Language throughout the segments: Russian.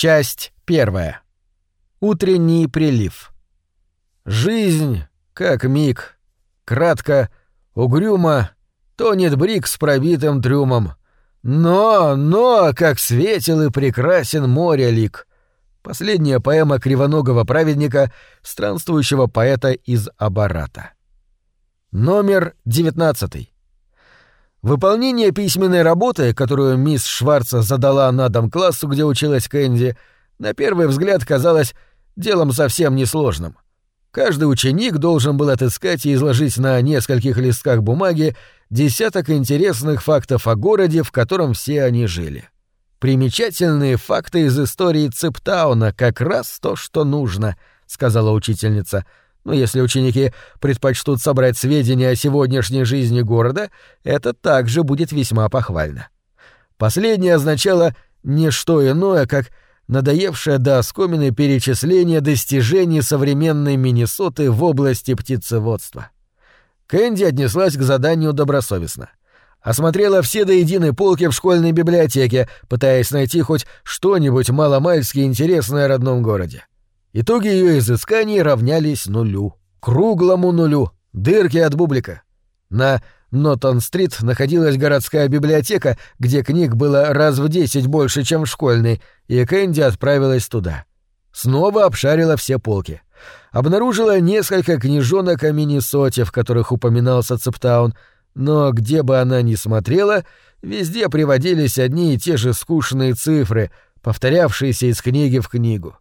Часть первая. Утренний прилив. Жизнь, как миг. Кратко, угрюмо, тонет брик с пробитым трюмом. Но, но, как светел и прекрасен море лик. Последняя поэма кривоногого праведника, странствующего поэта из Абарата. Номер девятнадцатый. Выполнение письменной работы, которую мисс Шварца задала на дом классу, где училась Кэнди, на первый взгляд казалось делом совсем несложным. Каждый ученик должен был отыскать и изложить на нескольких листках бумаги десяток интересных фактов о городе, в котором все они жили. Примечательные факты из истории Цептауна как раз то, что нужно, сказала учительница. Но если ученики предпочтут собрать сведения о сегодняшней жизни города, это также будет весьма похвально. Последнее означало не что иное, как надоевшее до оскомины перечисление достижений современной Миннесоты в области птицеводства. Кэнди отнеслась к заданию добросовестно. Осмотрела все до единой полки в школьной библиотеке, пытаясь найти хоть что-нибудь маломальски интересное о родном городе. Итоги ее изысканий равнялись нулю. Круглому нулю. Дырки от бублика. На Нотон-стрит находилась городская библиотека, где книг было раз в десять больше, чем в школьной, и Кэнди отправилась туда. Снова обшарила все полки. Обнаружила несколько книжонок о Миннесоте, в которых упоминался Цептаун, но где бы она ни смотрела, везде приводились одни и те же скучные цифры, повторявшиеся из книги в книгу.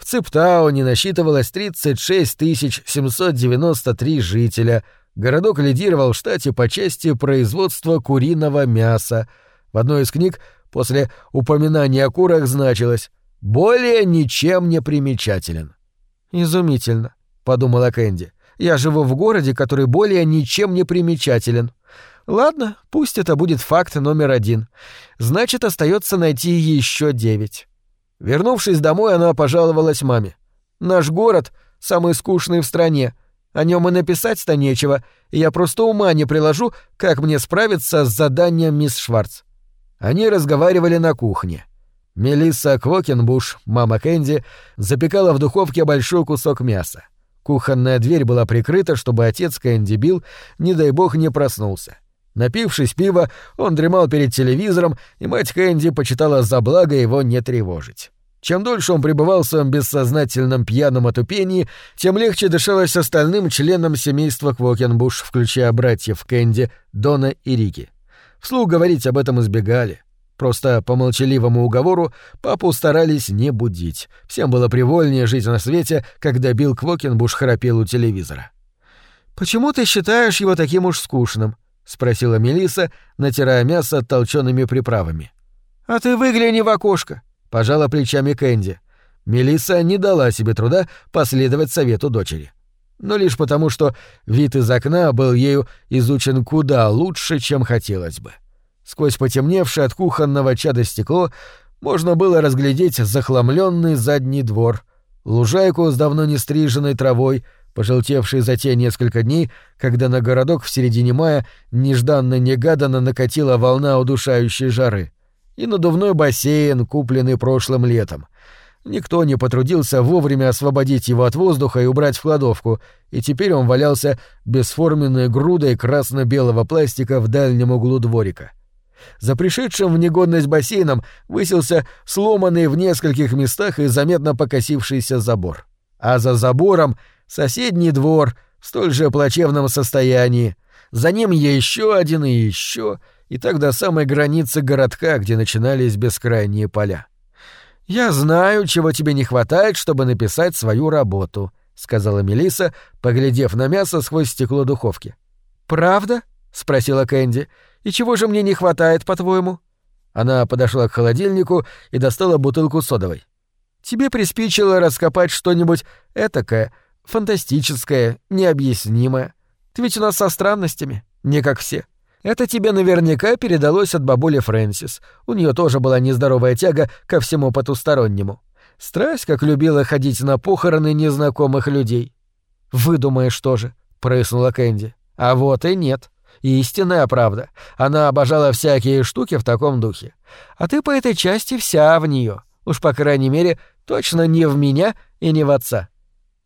В Цептауне насчитывалось 36 793 жителя. Городок лидировал в штате по части производства куриного мяса. В одной из книг после упоминания о курах значилось «более ничем не примечателен». «Изумительно», — подумала Кэнди. «Я живу в городе, который более ничем не примечателен». Ладно, пусть это будет факт номер один. Значит, остается найти еще девять. Вернувшись домой, она пожаловалась маме. «Наш город самый скучный в стране. О нем и написать-то нечего, и я просто ума не приложу, как мне справиться с заданием мисс Шварц». Они разговаривали на кухне. Мелисса Квокенбуш, мама Кэнди, запекала в духовке большой кусок мяса. Кухонная дверь была прикрыта, чтобы отец Кэнди Билл, не дай бог, не проснулся. Напившись пива, он дремал перед телевизором, и мать Кэнди почитала за благо его не тревожить. Чем дольше он пребывал в своем бессознательном пьяном отупении, тем легче дышалось остальным членам семейства Квокенбуш, включая братьев Кэнди, Дона и Рики. Вслух говорить об этом избегали. Просто по молчаливому уговору папу старались не будить. Всем было привольнее жить на свете, когда Билл Квокенбуш храпел у телевизора. «Почему ты считаешь его таким уж скучным?» — спросила Мелиса, натирая мясо толчеными приправами. «А ты выгляни в окошко», — пожала плечами Кэнди. Мелиса не дала себе труда последовать совету дочери. Но лишь потому, что вид из окна был ею изучен куда лучше, чем хотелось бы. Сквозь потемневшее от кухонного чада стекло можно было разглядеть захламленный задний двор, лужайку с давно не стриженной травой — пожелтевший за те несколько дней, когда на городок в середине мая нежданно-негаданно накатила волна удушающей жары, и надувной бассейн, купленный прошлым летом. Никто не потрудился вовремя освободить его от воздуха и убрать в кладовку, и теперь он валялся бесформенной грудой красно-белого пластика в дальнем углу дворика. За пришедшим в негодность бассейном высился сломанный в нескольких местах и заметно покосившийся забор. А за забором соседний двор в столь же плачевном состоянии, за ним еще один и еще, и так до самой границы городка, где начинались бескрайние поля. «Я знаю, чего тебе не хватает, чтобы написать свою работу», — сказала Мелиса, поглядев на мясо сквозь стекло духовки. «Правда?» — спросила Кэнди. «И чего же мне не хватает, по-твоему?» Она подошла к холодильнику и достала бутылку содовой. «Тебе приспичило раскопать что-нибудь этакое, фантастическое, необъяснимое. Ты ведь у нас со странностями, не как все. Это тебе наверняка передалось от бабули Фрэнсис. У нее тоже была нездоровая тяга ко всему потустороннему. Страсть, как любила ходить на похороны незнакомых людей. «Выдумаешь тоже», — прыснула Кэнди. «А вот и нет. Истинная правда. Она обожала всякие штуки в таком духе. А ты по этой части вся в нее. Уж по крайней мере, точно не в меня и не в отца.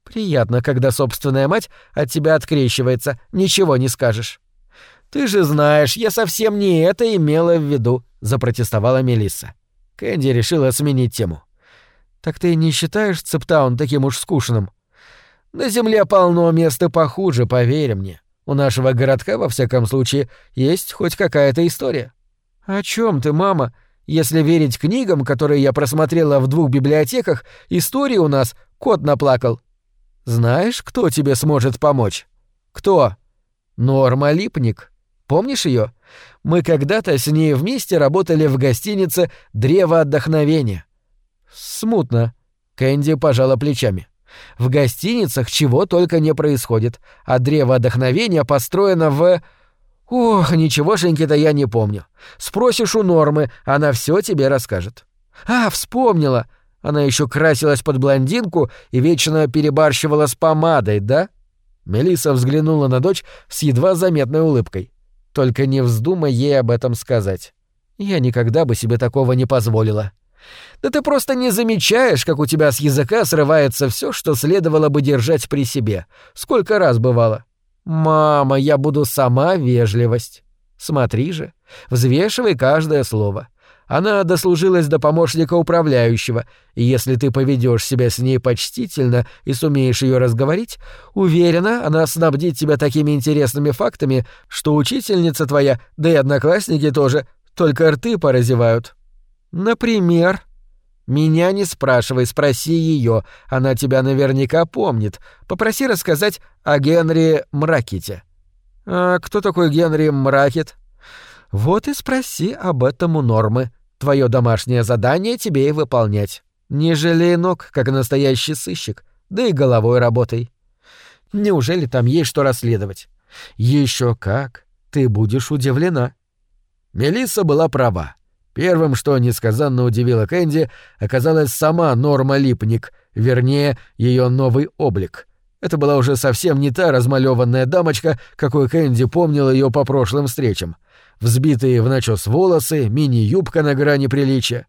Приятно, когда собственная мать от тебя открещивается, ничего не скажешь. Ты же знаешь, я совсем не это имела в виду, запротестовала Мелисса. Кэнди решила сменить тему. Так ты не считаешь Цептаун таким уж скучным? На земле полно места похуже, поверь мне. У нашего городка, во всяком случае, есть хоть какая-то история. О чем ты, мама? Если верить книгам, которые я просмотрела в двух библиотеках, истории у нас кот наплакал. Знаешь, кто тебе сможет помочь? Кто? Норма Липник. Помнишь ее? Мы когда-то с ней вместе работали в гостинице «Древо отдохновения». Смутно. Кэнди пожала плечами. В гостиницах чего только не происходит, а древо отдохновения построено в... Ох, ничегошеньки-то я не помню. Спросишь у Нормы, она все тебе расскажет. А, вспомнила. Она еще красилась под блондинку и вечно перебарщивала с помадой, да? Мелиса взглянула на дочь с едва заметной улыбкой. Только не вздумай ей об этом сказать. Я никогда бы себе такого не позволила. Да ты просто не замечаешь, как у тебя с языка срывается все, что следовало бы держать при себе. Сколько раз бывало. Мама, я буду сама вежливость. Смотри же, взвешивай каждое слово. Она дослужилась до помощника управляющего, и если ты поведешь себя с ней почтительно и сумеешь ее разговорить, уверена, она снабдит тебя такими интересными фактами, что учительница твоя, да и одноклассники тоже, только рты поразевают. Например, меня не спрашивай, спроси ее, она тебя наверняка помнит. Попроси рассказать о Генри Мракете. А кто такой Генри Мракет? Вот и спроси об этом у Нормы. Твое домашнее задание тебе и выполнять. Не жалей ног, как настоящий сыщик, да и головой работай. Неужели там есть что расследовать? Еще как, ты будешь удивлена. Мелисса была права. Первым, что несказанно удивило Кэнди, оказалась сама Норма Липник, вернее, ее новый облик. Это была уже совсем не та размалеванная дамочка, какой Кэнди помнил ее по прошлым встречам. Взбитые в начес волосы, мини-юбка на грани приличия.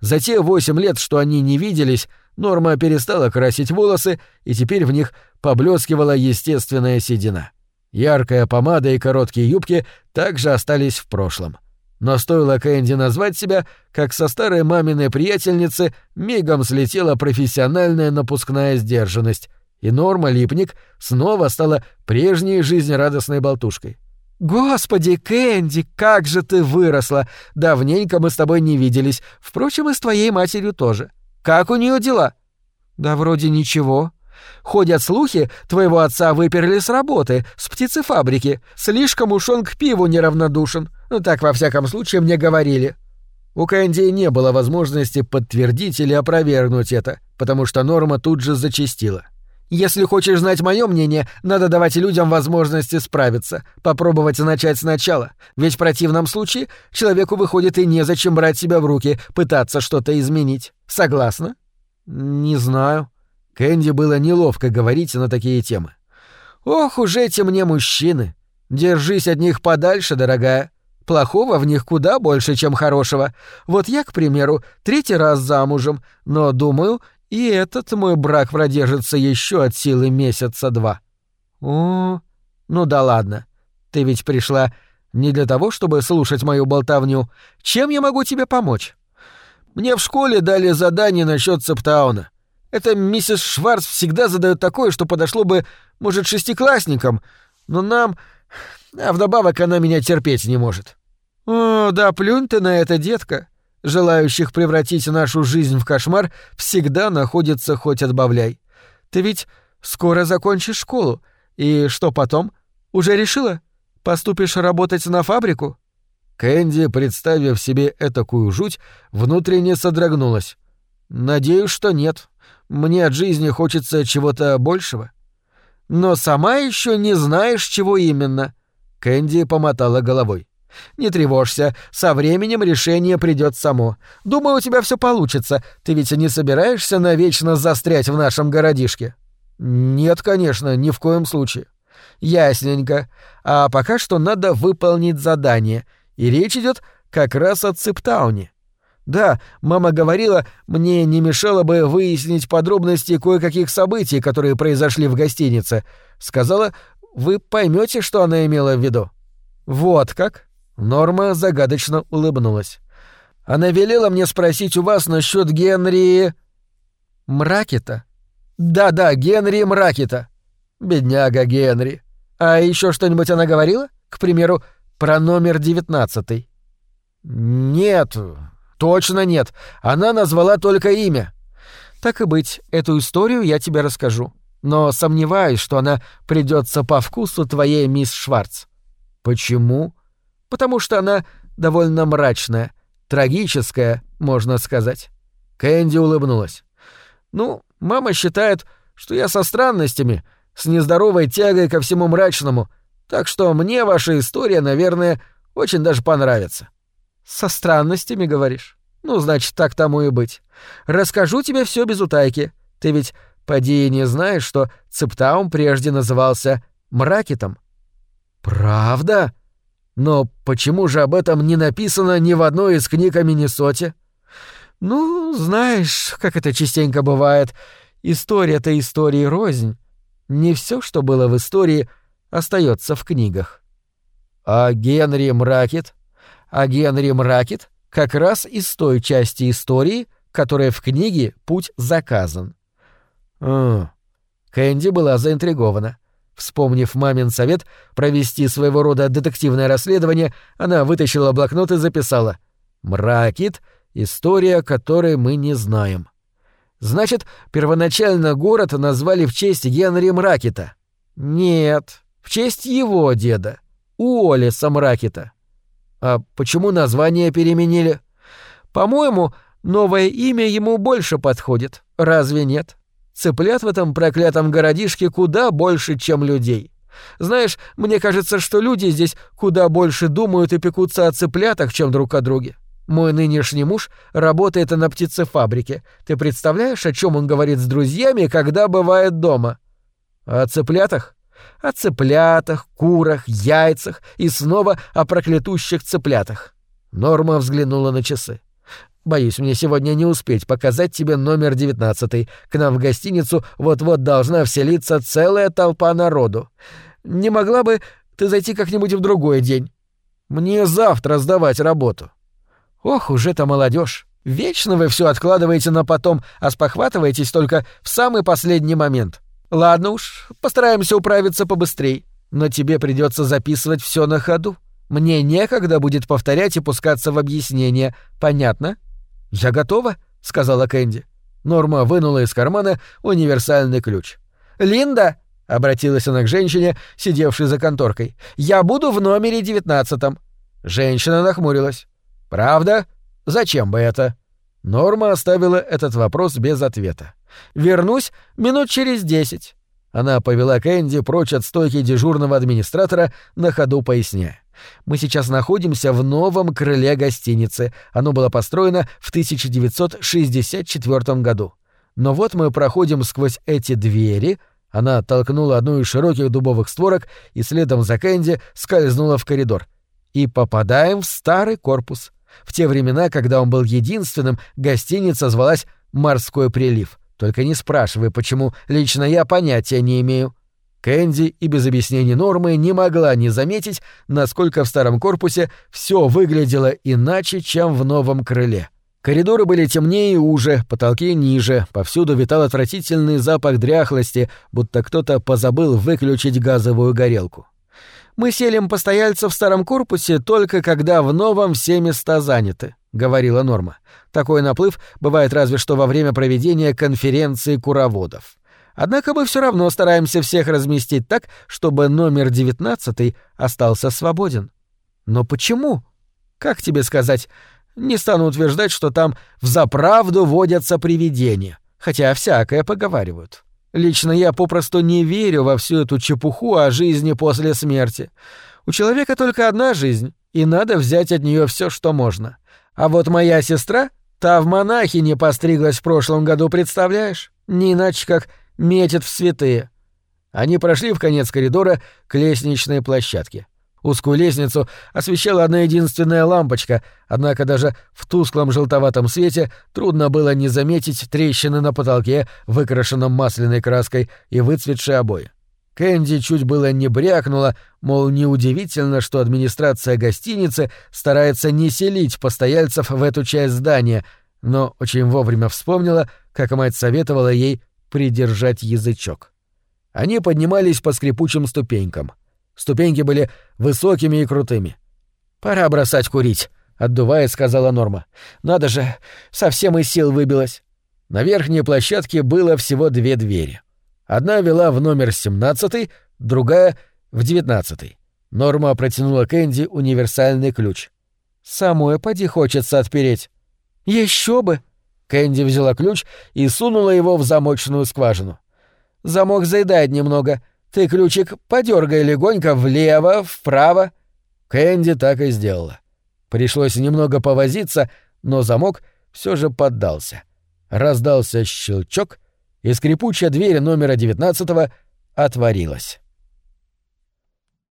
За те восемь лет, что они не виделись, Норма перестала красить волосы, и теперь в них поблескивала естественная седина. Яркая помада и короткие юбки также остались в прошлом. — но стоило Кэнди назвать себя, как со старой маминой приятельницы мигом слетела профессиональная напускная сдержанность, и Норма Липник снова стала прежней жизнерадостной болтушкой. «Господи, Кэнди, как же ты выросла! Давненько мы с тобой не виделись, впрочем, и с твоей матерью тоже. Как у нее дела?» «Да вроде ничего», Ходят слухи, твоего отца выперли с работы, с птицефабрики. Слишком уж он к пиву неравнодушен. Ну, так, во всяком случае, мне говорили. У Кэнди не было возможности подтвердить или опровергнуть это, потому что норма тут же зачастила. Если хочешь знать мое мнение, надо давать людям возможности справиться, попробовать начать сначала, ведь в противном случае человеку выходит и незачем брать себя в руки, пытаться что-то изменить. Согласна? Не знаю. Кэнди было неловко говорить на такие темы. «Ох уж эти мне мужчины! Держись от них подальше, дорогая. Плохого в них куда больше, чем хорошего. Вот я, к примеру, третий раз замужем, но, думаю, и этот мой брак продержится еще от силы месяца два». «О, ну да ладно. Ты ведь пришла не для того, чтобы слушать мою болтовню. Чем я могу тебе помочь?» «Мне в школе дали задание насчет Септауна. Это миссис Шварц всегда задает такое, что подошло бы, может, шестиклассникам, но нам... А вдобавок она меня терпеть не может. О, да плюнь ты на это, детка. Желающих превратить нашу жизнь в кошмар всегда находится хоть отбавляй. Ты ведь скоро закончишь школу. И что потом? Уже решила? Поступишь работать на фабрику? Кэнди, представив себе этакую жуть, внутренне содрогнулась. Надеюсь, что нет. Мне от жизни хочется чего-то большего. Но сама еще не знаешь, чего именно. Кэнди помотала головой. Не тревожься, со временем решение придет само. Думаю, у тебя все получится. Ты ведь не собираешься навечно застрять в нашем городишке? Нет, конечно, ни в коем случае. Ясненько. А пока что надо выполнить задание, и речь идет как раз о Циптауне. Да, мама говорила, мне не мешало бы выяснить подробности кое-каких событий, которые произошли в гостинице. Сказала, вы поймете, что она имела в виду. Вот как? Норма загадочно улыбнулась. Она велела мне спросить у вас насчет Генри... Мракета? Да-да, Генри Мракета. Бедняга Генри. А еще что-нибудь она говорила? К примеру, про номер девятнадцатый? Нет, точно нет. Она назвала только имя. Так и быть, эту историю я тебе расскажу. Но сомневаюсь, что она придется по вкусу твоей мисс Шварц. Почему? Потому что она довольно мрачная, трагическая, можно сказать. Кэнди улыбнулась. Ну, мама считает, что я со странностями, с нездоровой тягой ко всему мрачному, так что мне ваша история, наверное, очень даже понравится. Со странностями, говоришь? Ну, значит, так тому и быть. Расскажу тебе все без утайки. Ты ведь поди не знаешь, что Цептаум прежде назывался Мракетом. Правда? Но почему же об этом не написано ни в одной из книг о Миннесоте? Ну, знаешь, как это частенько бывает. История-то истории рознь. Не все, что было в истории, остается в книгах. А Генри Мракет? А Генри Мракет как раз из той части истории, которая в книге «Путь заказан». А, Кэнди была заинтригована. Вспомнив мамин совет провести своего рода детективное расследование, она вытащила блокнот и записала «Мракет — история, которой мы не знаем». Значит, первоначально город назвали в честь Генри Мракета. Нет, в честь его деда, Уоллеса Мракета. А почему название переменили? По-моему, новое имя ему больше подходит. Разве нет? Цыплят в этом проклятом городишке куда больше, чем людей. Знаешь, мне кажется, что люди здесь куда больше думают и пекутся о цыплятах, чем друг о друге. Мой нынешний муж работает на птицефабрике. Ты представляешь, о чем он говорит с друзьями, когда бывает дома? О цыплятах? О цыплятах, курах, яйцах и снова о проклятущих цыплятах. Норма взглянула на часы. Боюсь, мне сегодня не успеть показать тебе номер девятнадцатый. К нам в гостиницу вот-вот должна вселиться целая толпа народу. Не могла бы ты зайти как-нибудь в другой день? Мне завтра сдавать работу. Ох, уже-то молодежь. Вечно вы все откладываете на потом, а спохватываетесь только в самый последний момент. Ладно уж, постараемся управиться побыстрей. Но тебе придется записывать все на ходу. Мне некогда будет повторять и пускаться в объяснение. Понятно? Я готова, сказала Кэнди. Норма вынула из кармана универсальный ключ. Линда, обратилась она к женщине, сидевшей за конторкой. Я буду в номере девятнадцатом. Женщина нахмурилась. «Правда? Зачем бы это?» Норма оставила этот вопрос без ответа. «Вернусь минут через десять». Она повела Кэнди прочь от стойки дежурного администратора, на ходу поясняя. «Мы сейчас находимся в новом крыле гостиницы. Оно было построено в 1964 году. Но вот мы проходим сквозь эти двери...» Она толкнула одну из широких дубовых створок и следом за Кэнди скользнула в коридор. «И попадаем в старый корпус. В те времена, когда он был единственным, гостиница звалась «Морской прилив». Только не спрашивай, почему, лично я понятия не имею. Кэнди и без объяснений нормы не могла не заметить, насколько в старом корпусе все выглядело иначе, чем в новом крыле. Коридоры были темнее и уже, потолки ниже, повсюду витал отвратительный запах дряхлости, будто кто-то позабыл выключить газовую горелку. Мы селим постояльцев в старом корпусе только когда в новом все места заняты», — говорила Норма. «Такой наплыв бывает разве что во время проведения конференции куроводов. Однако мы все равно стараемся всех разместить так, чтобы номер девятнадцатый остался свободен. Но почему? Как тебе сказать? Не стану утверждать, что там взаправду водятся привидения, хотя всякое поговаривают. Лично я попросту не верю во всю эту чепуху о жизни после смерти. У человека только одна жизнь, и надо взять от нее все, что можно. А вот моя сестра, та в монахи не постриглась в прошлом году, представляешь? Не иначе как метит в святые. Они прошли в конец коридора к лестничной площадке. Узкую лестницу освещала одна единственная лампочка, однако даже в тусклом желтоватом свете трудно было не заметить трещины на потолке, выкрашенном масляной краской, и выцветшие обои. Кэнди чуть было не брякнула, мол, неудивительно, что администрация гостиницы старается не селить постояльцев в эту часть здания, но очень вовремя вспомнила, как мать советовала ей придержать язычок. Они поднимались по скрипучим ступенькам. Ступеньки были высокими и крутыми. «Пора бросать курить», — отдуваясь, сказала Норма. «Надо же, совсем из сил выбилась». На верхней площадке было всего две двери. Одна вела в номер 17, другая — в 19. Норма протянула Кэнди универсальный ключ. «Самой поди хочется отпереть». Еще бы!» Кэнди взяла ключ и сунула его в замочную скважину. «Замок заедает немного. Ты ключик подергай легонько влево, вправо. Кэнди так и сделала. Пришлось немного повозиться, но замок все же поддался. Раздался щелчок, и скрипучая дверь номера девятнадцатого отворилась.